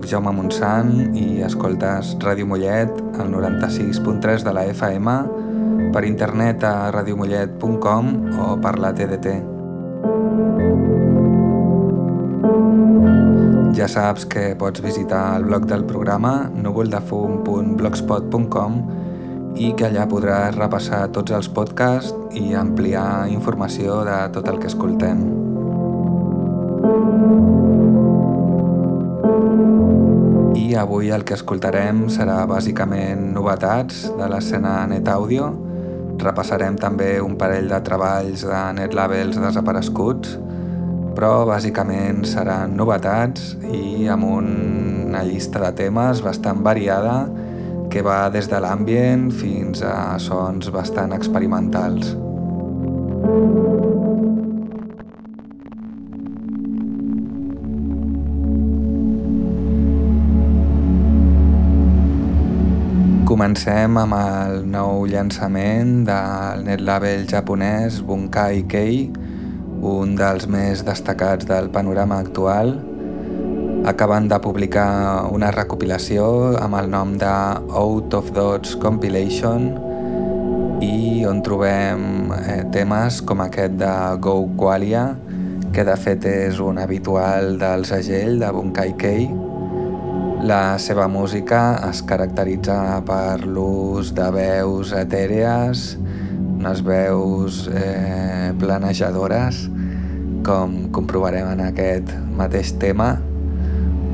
Soc Jaume Montsant i escoltes Ràdio Mollet al 96.3 de la FM, per internet a radiomollet.com o per la TDT. Ja saps que pots visitar el blog del programa núvoldefum.blogspot.com i que allà podràs repassar tots els podcasts i ampliar informació de tot el que escoltem. I avui el que escoltarem serà bàsicament novetats de l'escena Net Audio. Repassarem també un parell de treballs de Net Labels desapareguts però bàsicament seran novetats i amb una llista de temes bastant variada que va des de l'ambient fins a sons bastant experimentals. Comencem amb el nou llançament del netlabel japonès Bunkai Kei, un dels més destacats del panorama actual. Acaben de publicar una recopilació amb el nom de Out of Dots Compilation i on trobem eh, temes com aquest de Go Qualia, que de fet és un habitual del segell de Bunkai Kei. La seva música es caracteritza per l'ús de veus etèrees, unes veus eh, planejadores, com comprovarem en aquest mateix tema,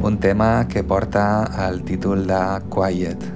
un tema que porta el títol de Quiet.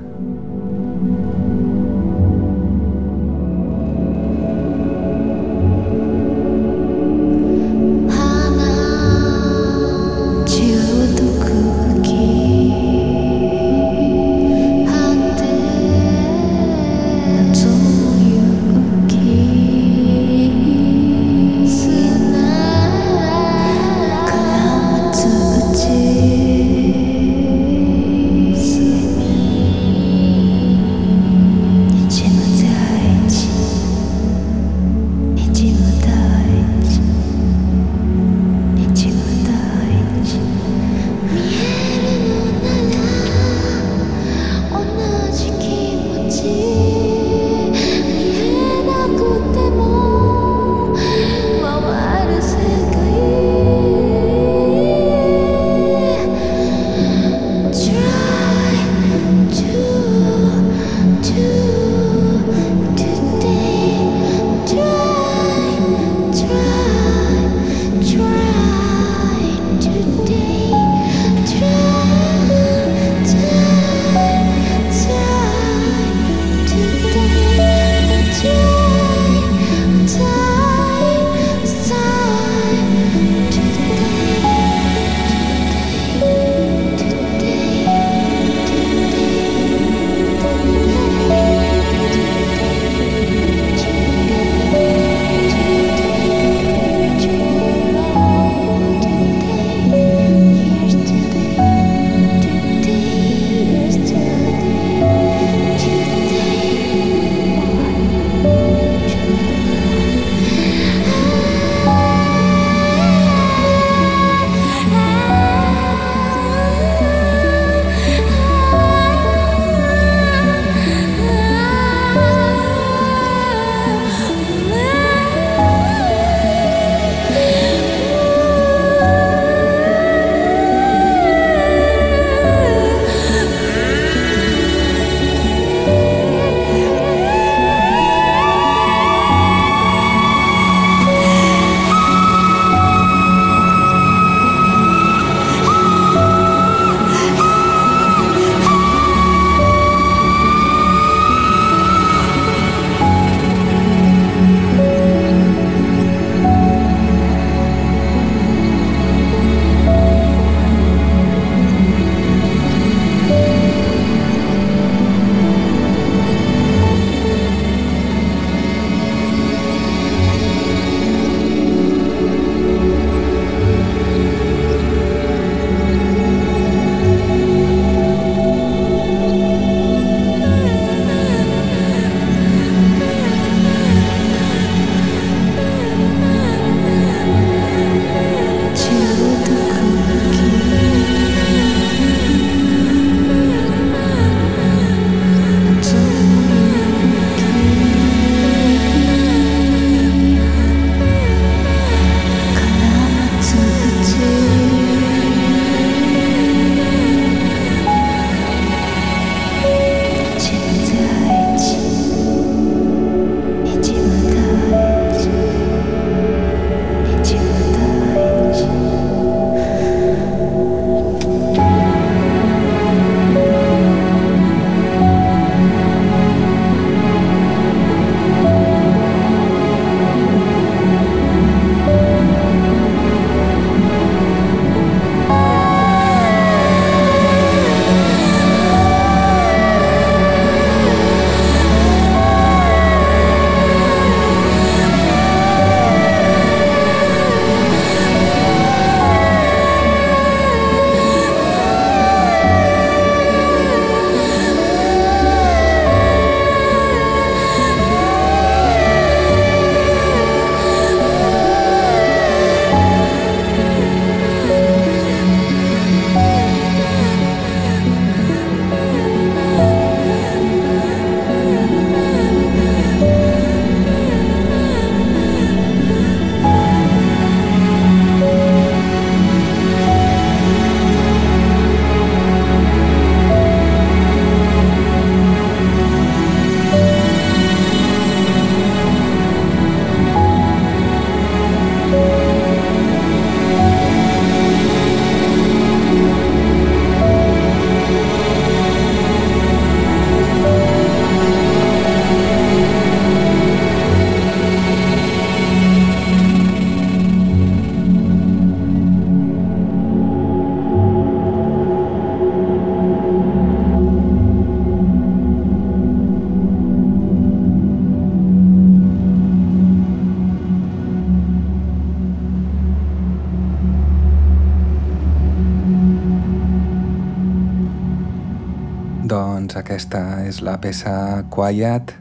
La peça Quiet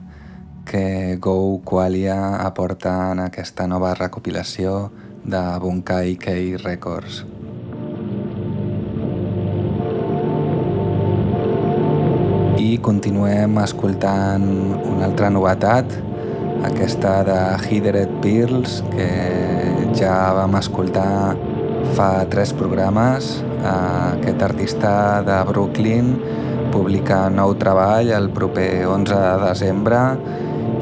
que Go Qualia aporta en aquesta nova recopilació de Bunkai Kei Records. I continuem escoltant una altra novetat, aquesta de Hidred Pearls, que ja vam escoltar fa tres programes. Aquest artista de Brooklyn publica nou treball el proper 11 de desembre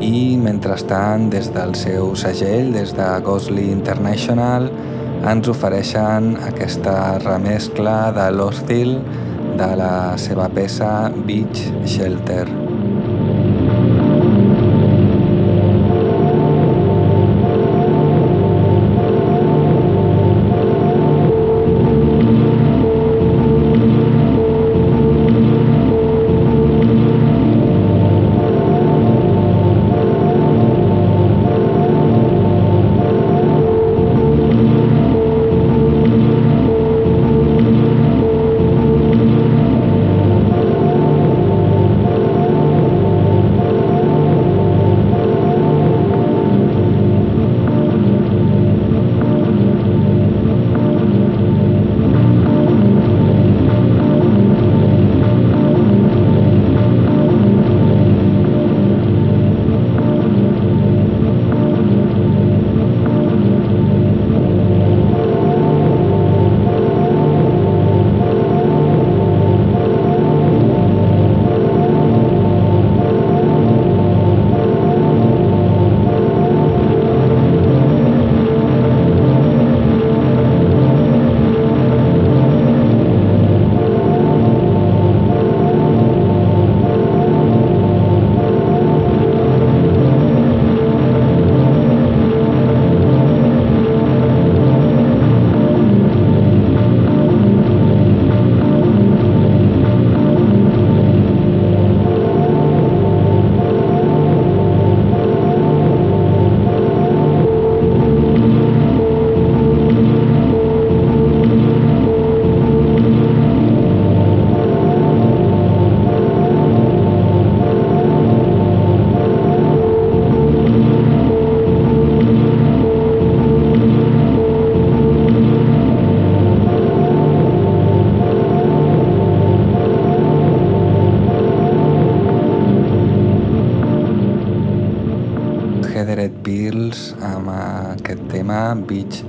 i mentrestant des del seu segell, des de Ghostly International, ens ofereixen aquesta remescla de l'Hostil de la seva peça Beach Shelter.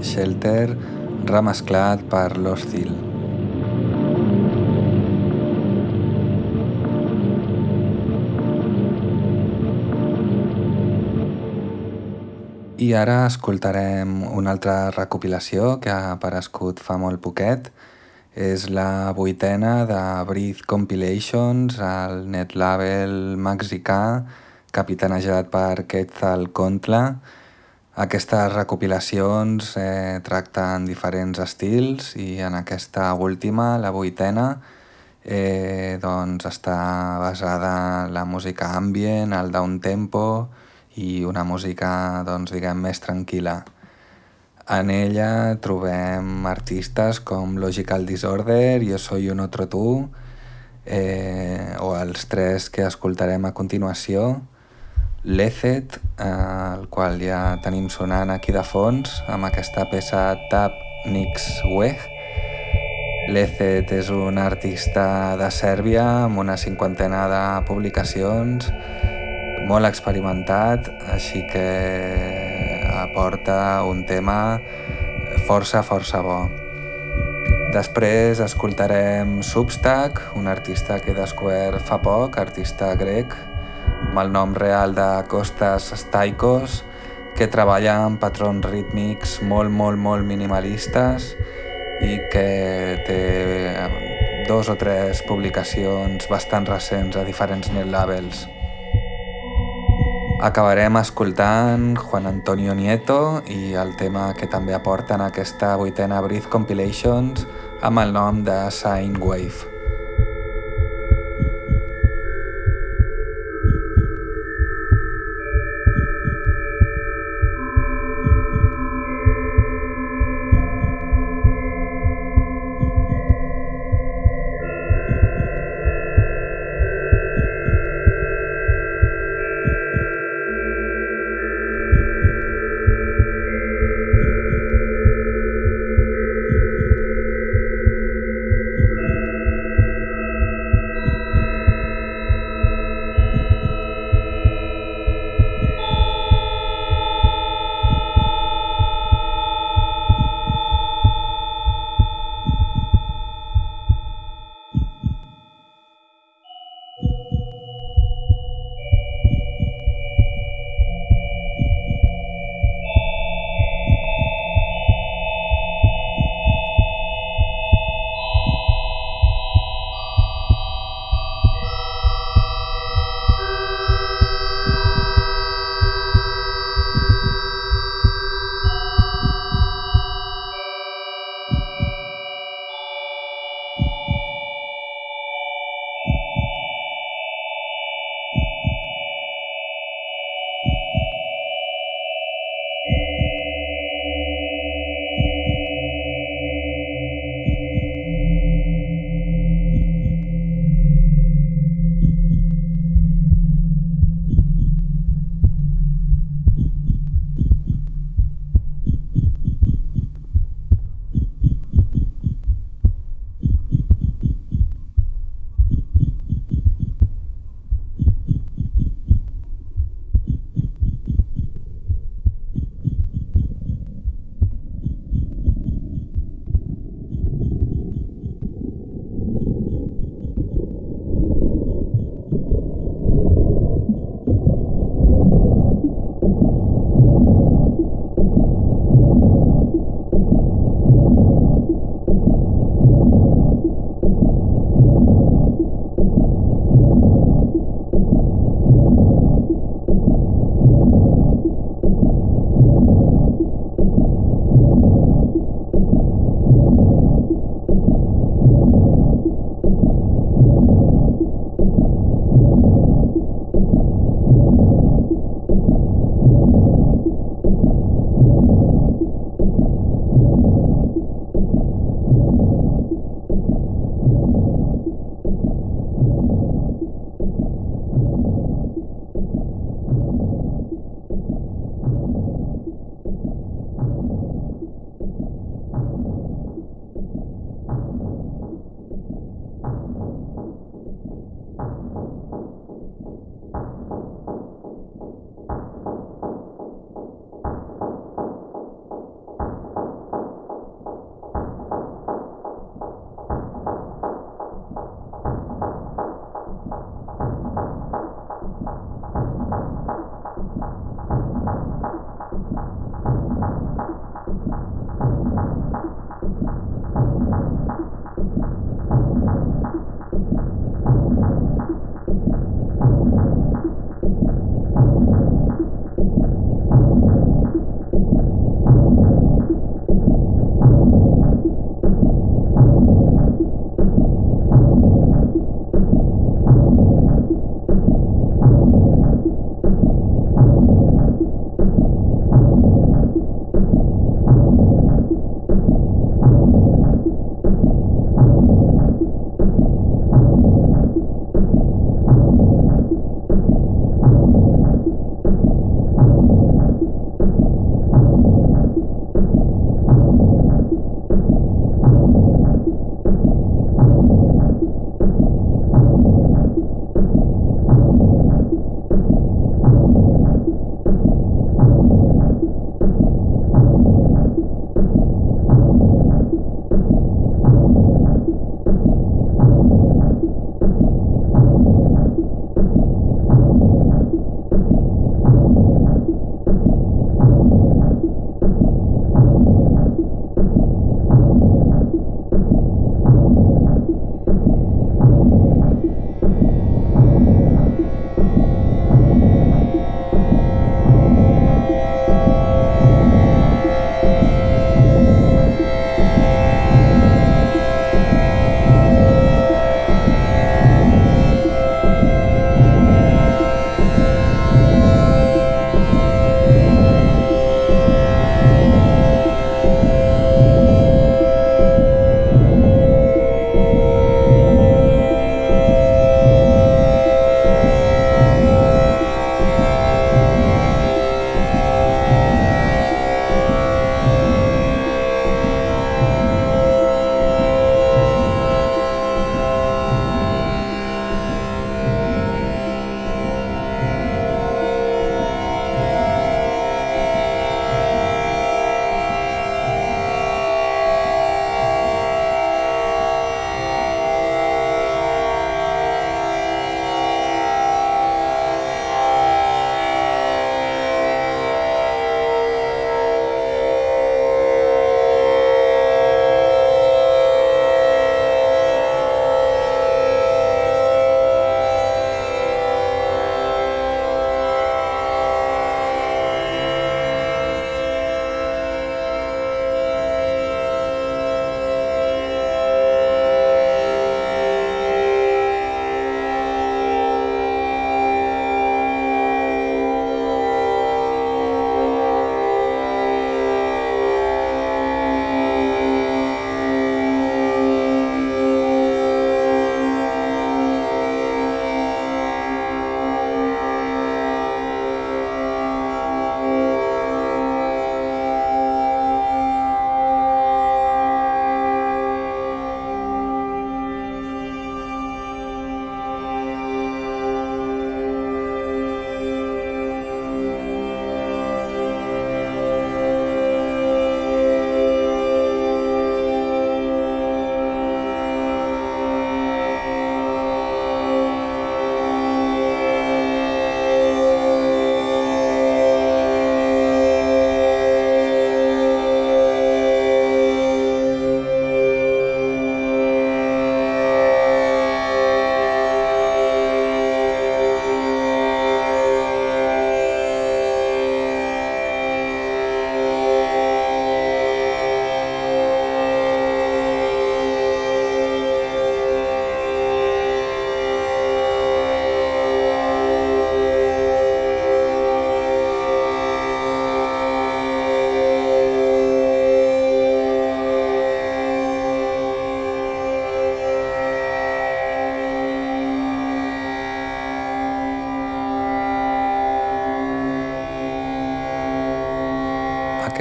Shelter remesclat per l'Hostil. I ara escoltarem una altra recopilació que ha aparegut fa molt poquet. És la vuitena de Breathe Compilations, el net label mexicà capitanejat per Quetzal Contla, aquestes recopilacions eh, tracten diferents estils i en aquesta última, la vuitena, eh, doncs està basada en la música ambient, el down tempo i una música doncs, diguem, més tranquil·la. En ella trobem artistes com Logical Disorder, Jo soy un otro tú, eh, o els tres que escoltarem a continuació, Lecet, el qual ja tenim sonant aquí de fons amb aquesta peça Tap Nix Weg. Lecet és un artista de Sèrbia amb una cinquantena de publicacions, molt experimentat, així que aporta un tema força, força bo. Després escoltarem Substack, un artista que he descobert fa poc, artista grec, amb el nom real de Costas Staikos, que treballa amb patrons rítmics molt, molt, molt minimalistes i que té dos o tres publicacions bastant recents a diferents net labels. Acabarem escoltant Juan Antonio Nieto i el tema que també aporten aquesta vuitena Breathe Compilations amb el nom de Sine Wave.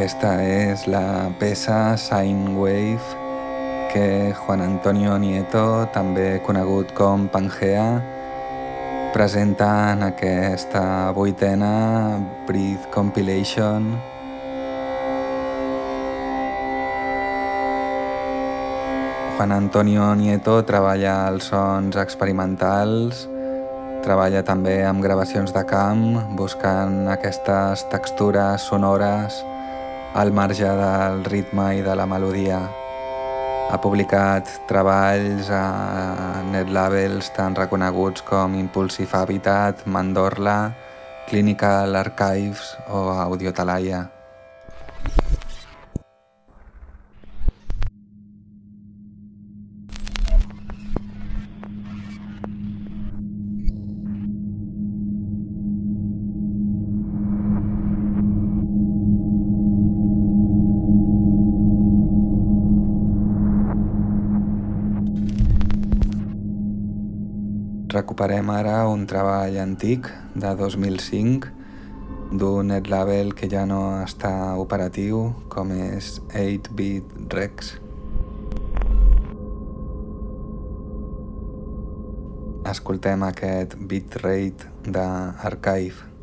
Aquesta és la peça Sine Wave que Juan Antonio Nieto, també conegut com Pangea, presenta en aquesta vuitena Breathe Compilation. Juan Antonio Nieto treballa els sons experimentals, treballa també amb gravacions de camp, buscant aquestes textures sonores al marge del ritme i de la melodia. Ha publicat treballs a netlabels tan reconeguts com Impulsive Habitat, Mandorla, Clinical Archives o Audiotalaia. Recuperem ara un treball antic de 2005 d'un netlabel que ja no està operatiu com és 8-Bit Rex. Escoltem aquest bitrate d'Archive.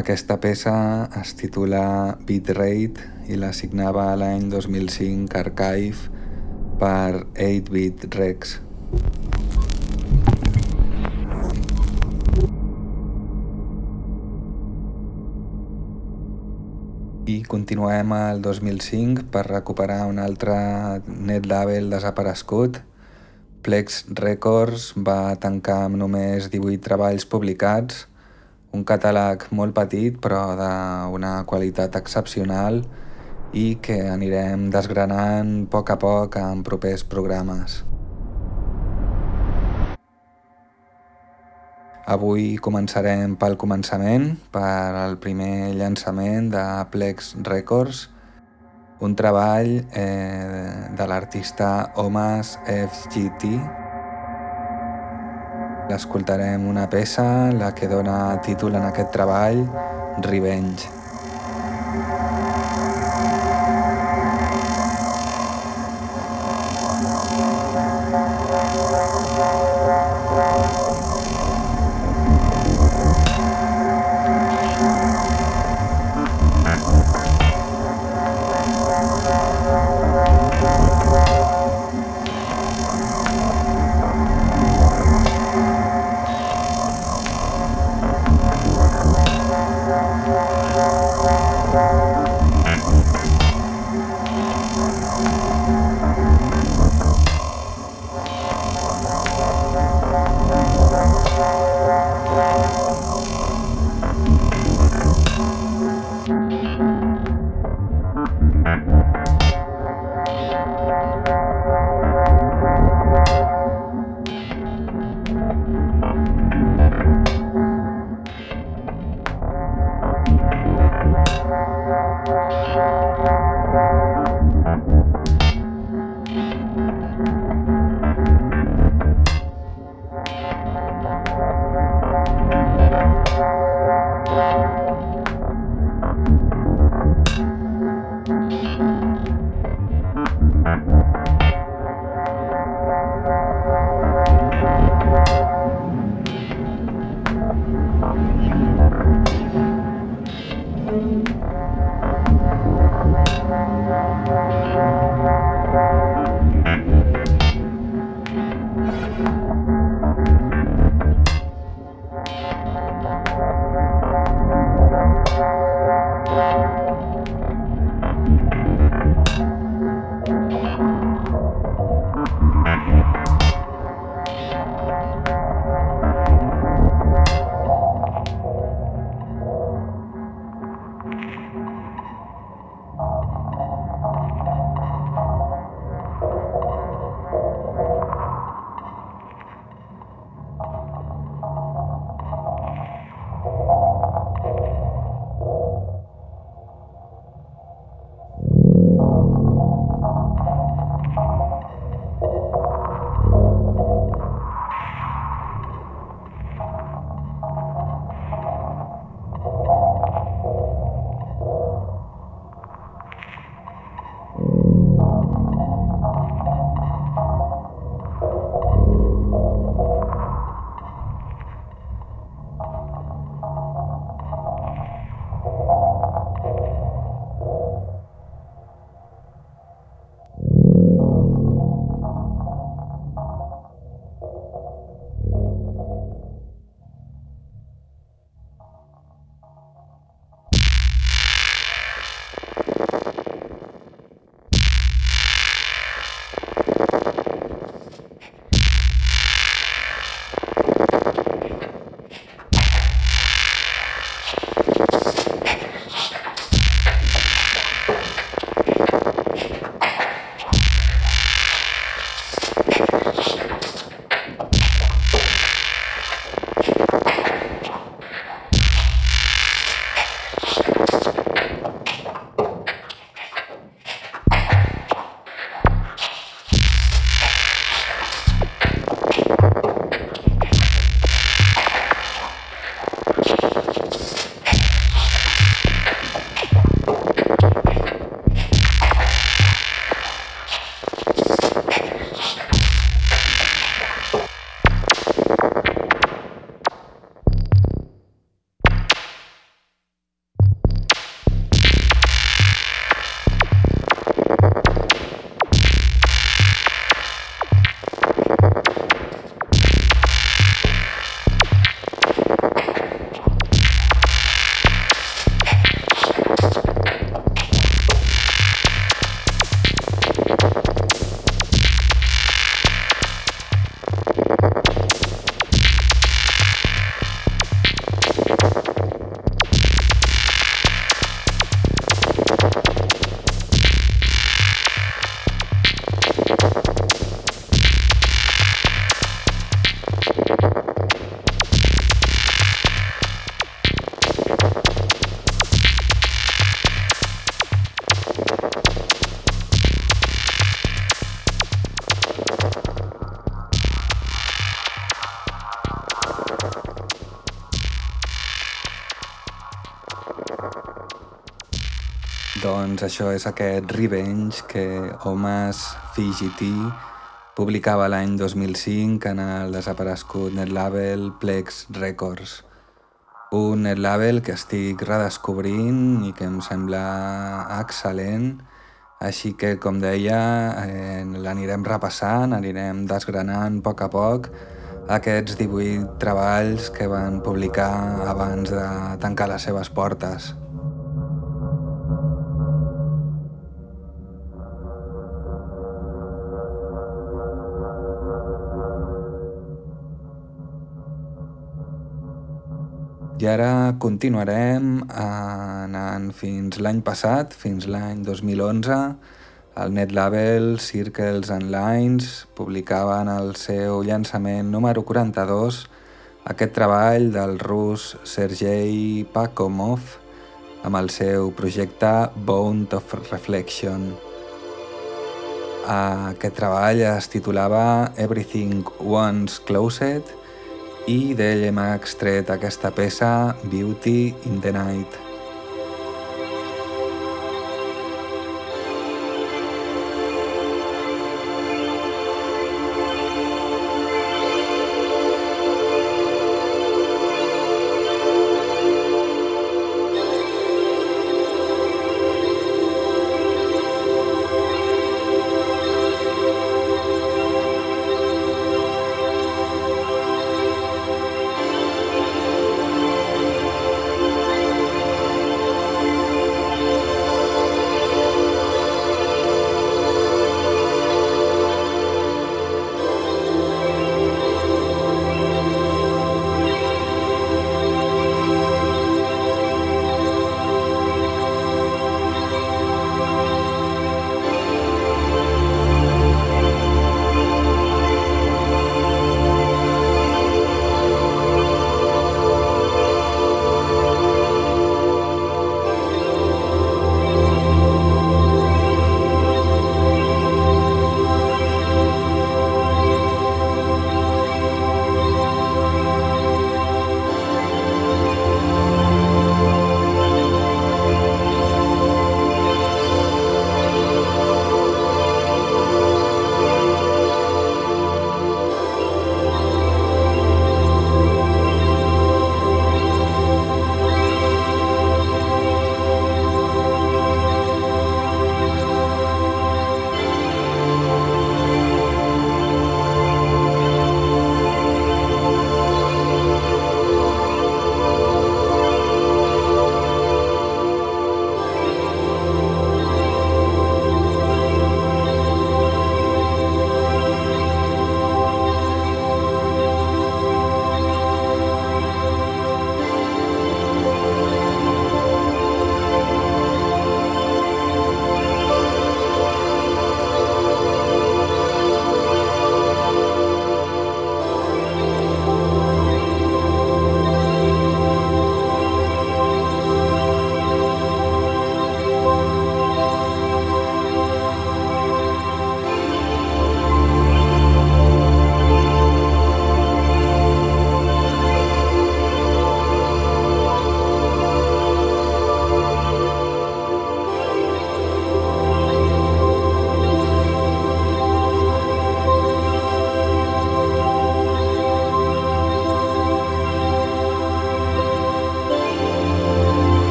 Aquesta peça es titula Bitrate i la signava l'any 2005 Archive per 8-Bit Rex. I continuem al 2005 per recuperar un altre net label desaparegut. Plex Records va tancar amb només 18 treballs publicats un catàleg molt petit però d'una qualitat excepcional i que anirem desgranant a poc a poc en propers programes. Avui començarem pel començament, per el primer llançament de Plex Records, un treball eh, de l'artista Omas FGT. L'escoltarem una peça, la que dona títol en aquest treball, Revenge. Bye. Doncs això és aquest Revenge que Omas Fijiti publicava l'any 2005 en el desaparegut netlabel Plex Records. Un netlabel que estic redescobrint i que em sembla excel·lent, així que, com deia, eh, l'anirem repassant, anirem desgranant a poc a poc aquests 18 treballs que van publicar abans de tancar les seves portes. I ara continuarem anant fins l'any passat, fins l'any 2011. El netlabel Circles and Lines publicaven el seu llançament número 42, aquest treball del rus Sergei Pakomov amb el seu projecte Bone of Reflection. Aquest treball es titulava Everything Once Closed i d'ell hem extret aquesta peça Beauty in the Night.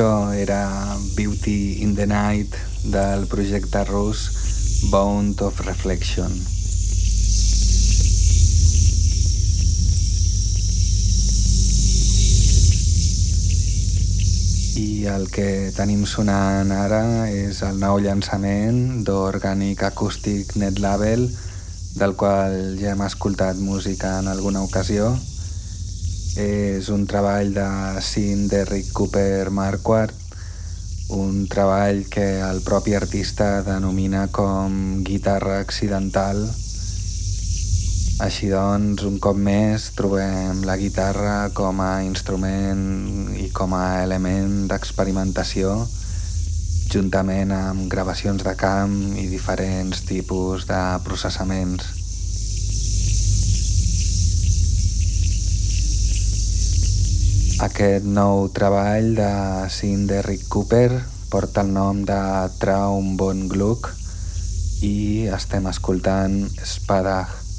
Això era Beauty in the Night del projecte rus Bound of Reflection. I el que tenim sonant ara és el nou llançament d'Organic Acoustic Net Label, del qual ja hem escoltat música en alguna ocasió, és un treball de Sim de Rick Cooper Marquardt, un treball que el propi artista denomina com guitarra accidental. Així doncs, un cop més trobem la guitarra com a instrument i com a element d'experimentació juntament amb gravacions de camp i diferents tipus de processaments. Aquest nou treball de Cinder Rick Cooper porta el nom de Traum Bon Gluck i estem escoltant Spadah.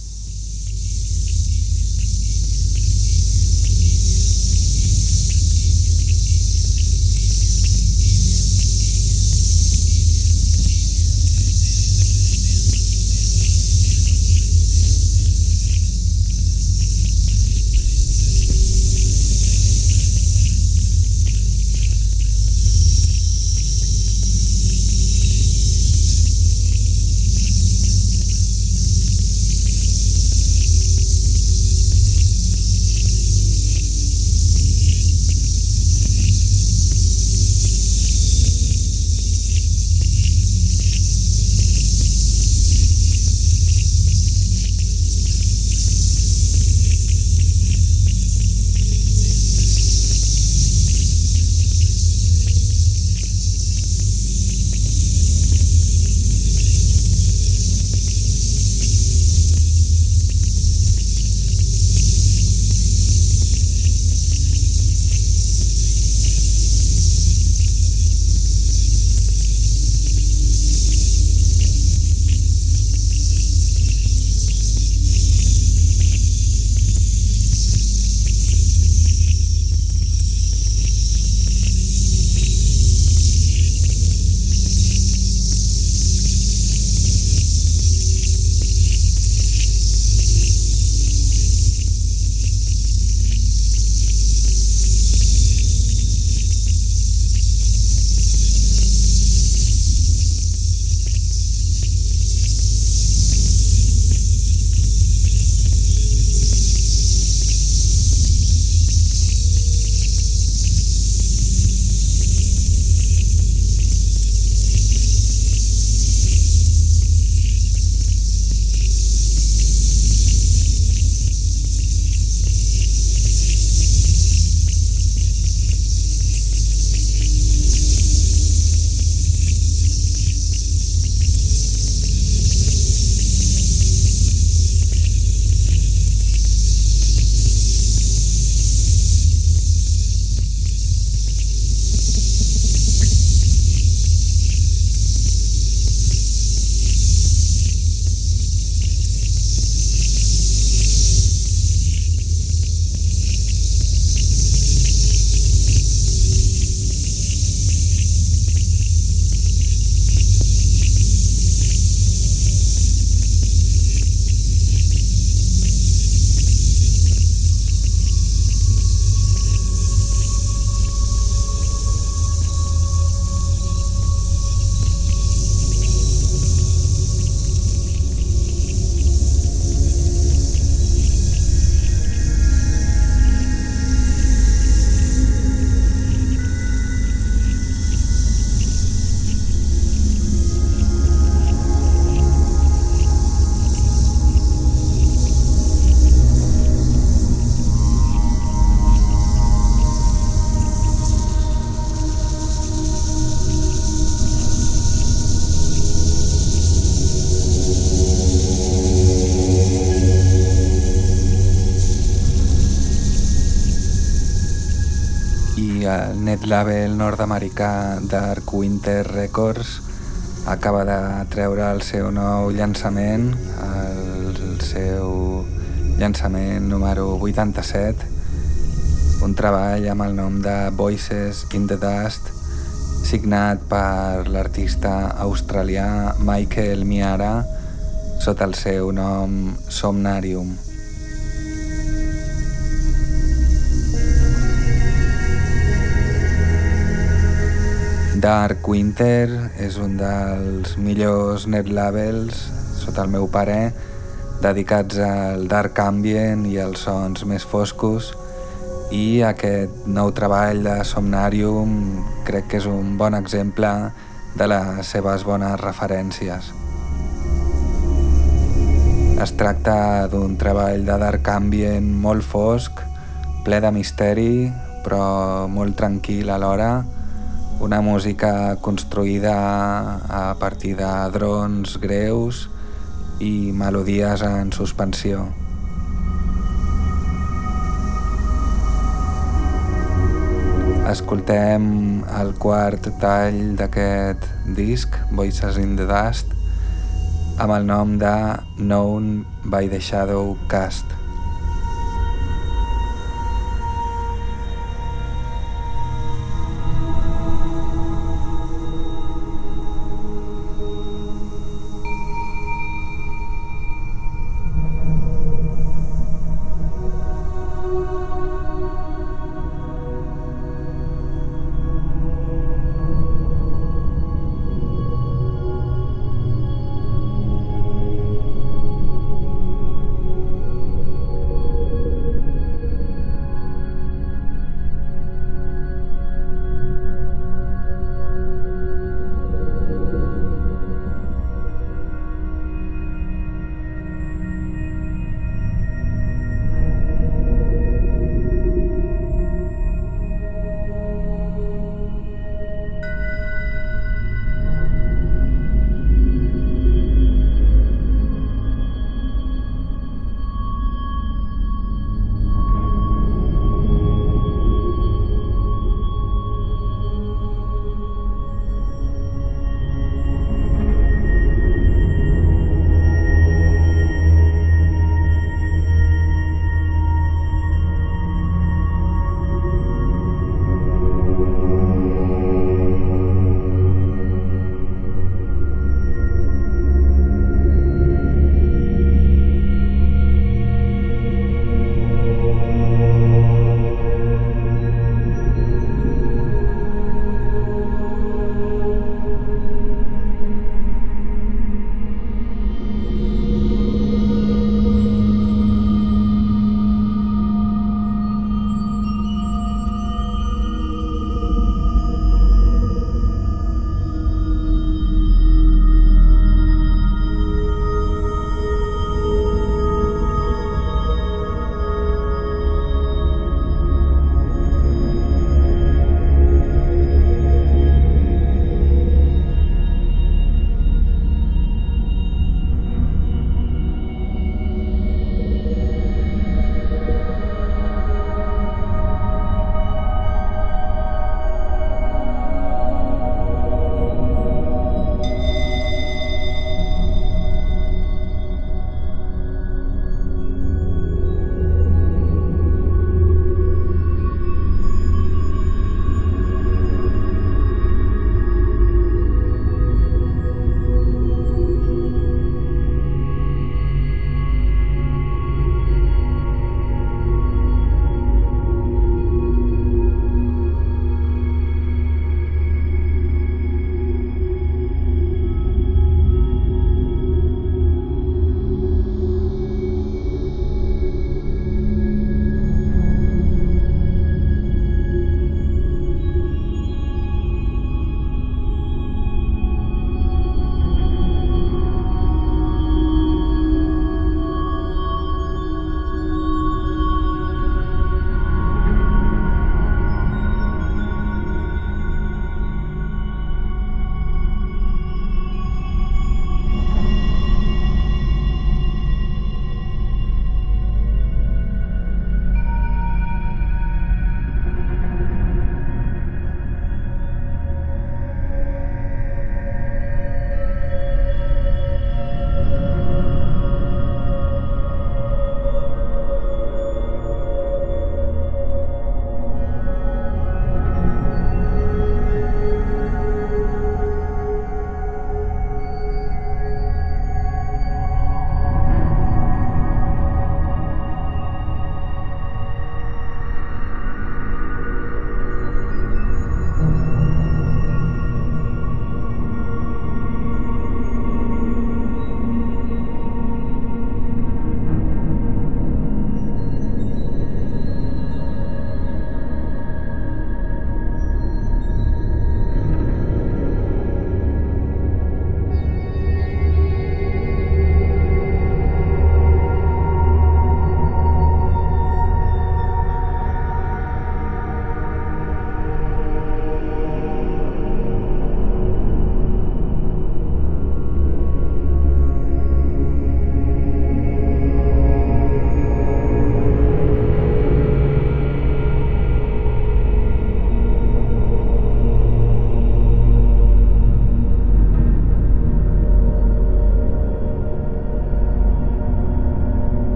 Net label nord-americà Dark Winter Records acaba de treure el seu nou llançament, el seu llançament número 87, un treball amb el nom de Voices in the Dust, signat per l'artista australià Michael Miara sota el seu nom Somnarium. Dark Winter és un dels millors net labels, sota el meu pare, dedicats al dark ambient i als sons més foscos i aquest nou treball de Somnarium crec que és un bon exemple de les seves bones referències. Es tracta d'un treball de dark ambient molt fosc, ple de misteri, però molt tranquil alhora, una música construïda a partir de drons greus i melodies en suspensió. Escoltem el quart tall d'aquest disc, Voices in the Dust, amb el nom de Known by the Shadow Cast.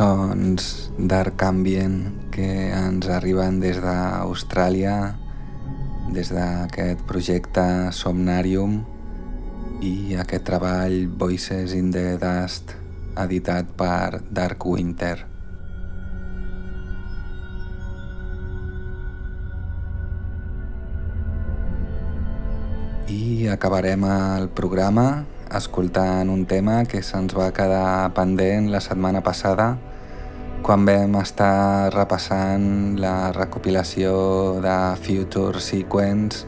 Sons d'arc ambient que ens arriben des d'Austràlia, des d'aquest projecte Somnarium i aquest treball Voices in the Dust editat per Dark Winter. I acabarem el programa escoltant un tema que se'ns va quedar pendent la setmana passada quan vam estar repassant la recopilació de Future Sequence,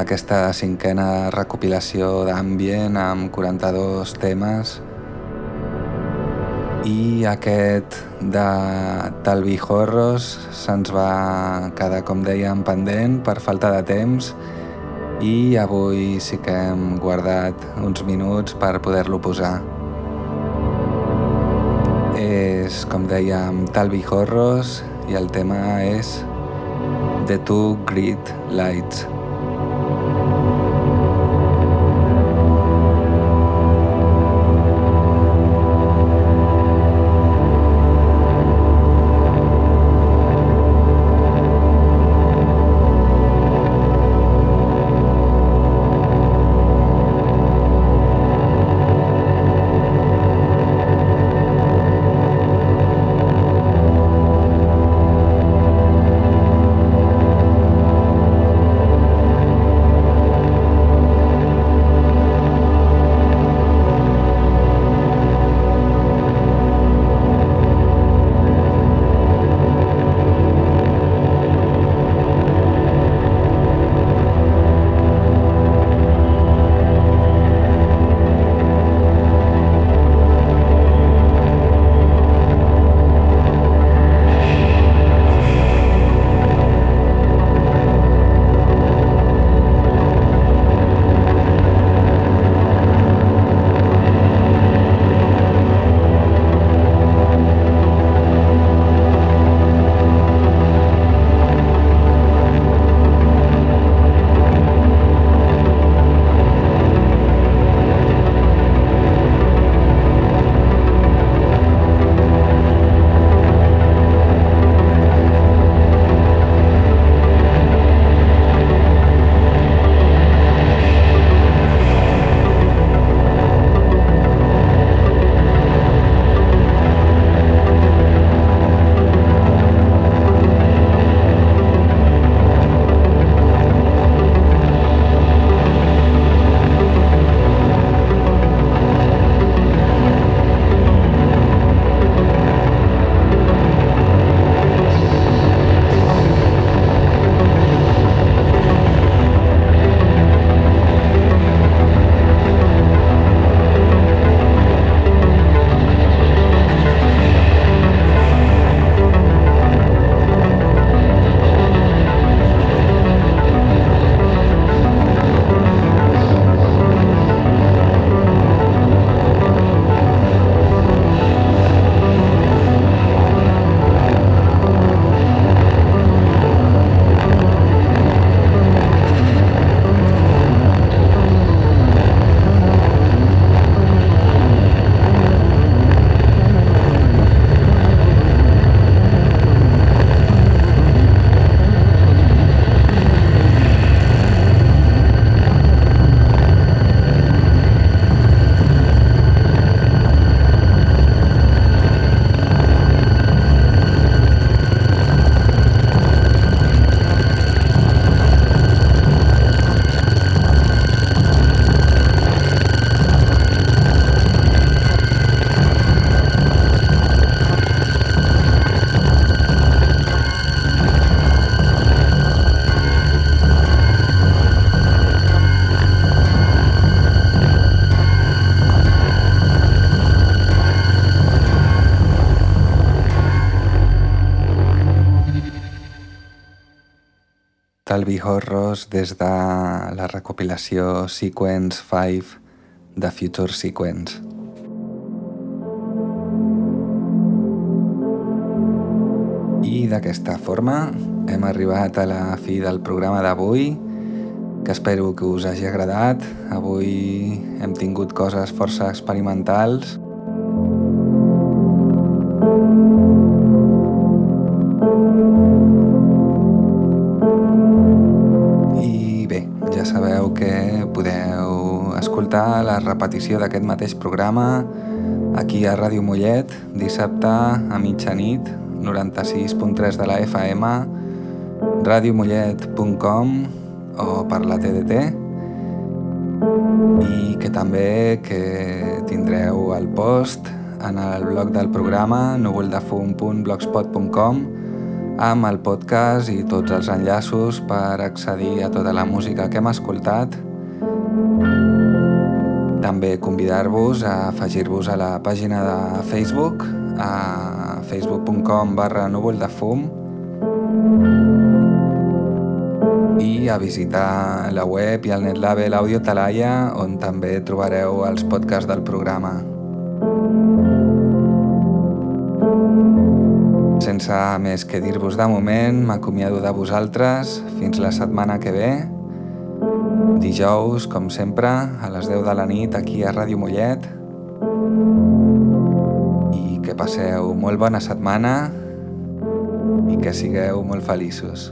aquesta cinquena recopilació d'ambient amb 42 temes i aquest de Talvi Horros se'ns va quedar, com dèiem, pendent per falta de temps i avui sí que hem guardat uns minuts per poder-lo posar és, com dèiem, Talvi Horros i el tema és The Two Great Lights. Talvi Horros des de la recopilació Sequence 5 de Future Sequence. I d'aquesta forma hem arribat a la fi del programa d'avui, que espero que us hagi agradat. Avui hem tingut coses força experimentals. La repetició d'aquest mateix programa aquí a Ràdio Mollet, dissabte a mitjanit, 96.3 de la FM, radiomollet.com o per la TDT i que també que tindreu el post en el blog del programa núvoldefum.blogspot.com amb el podcast i tots els enllaços per accedir a tota la música que hem escoltat. També convidar-vos a afegir-vos a la pàgina de Facebook a facebook.com barra núvoldefum i a visitar la web i el netlabel Audio Talaia on també trobareu els podcasts del programa. Sense més que dir-vos de moment, m'acomiado de vosaltres fins la setmana que ve. Dijous, com sempre, a les 10 de la nit aquí a Ràdio Mollet. I que passeu molt bona setmana i que sigueu molt feliços.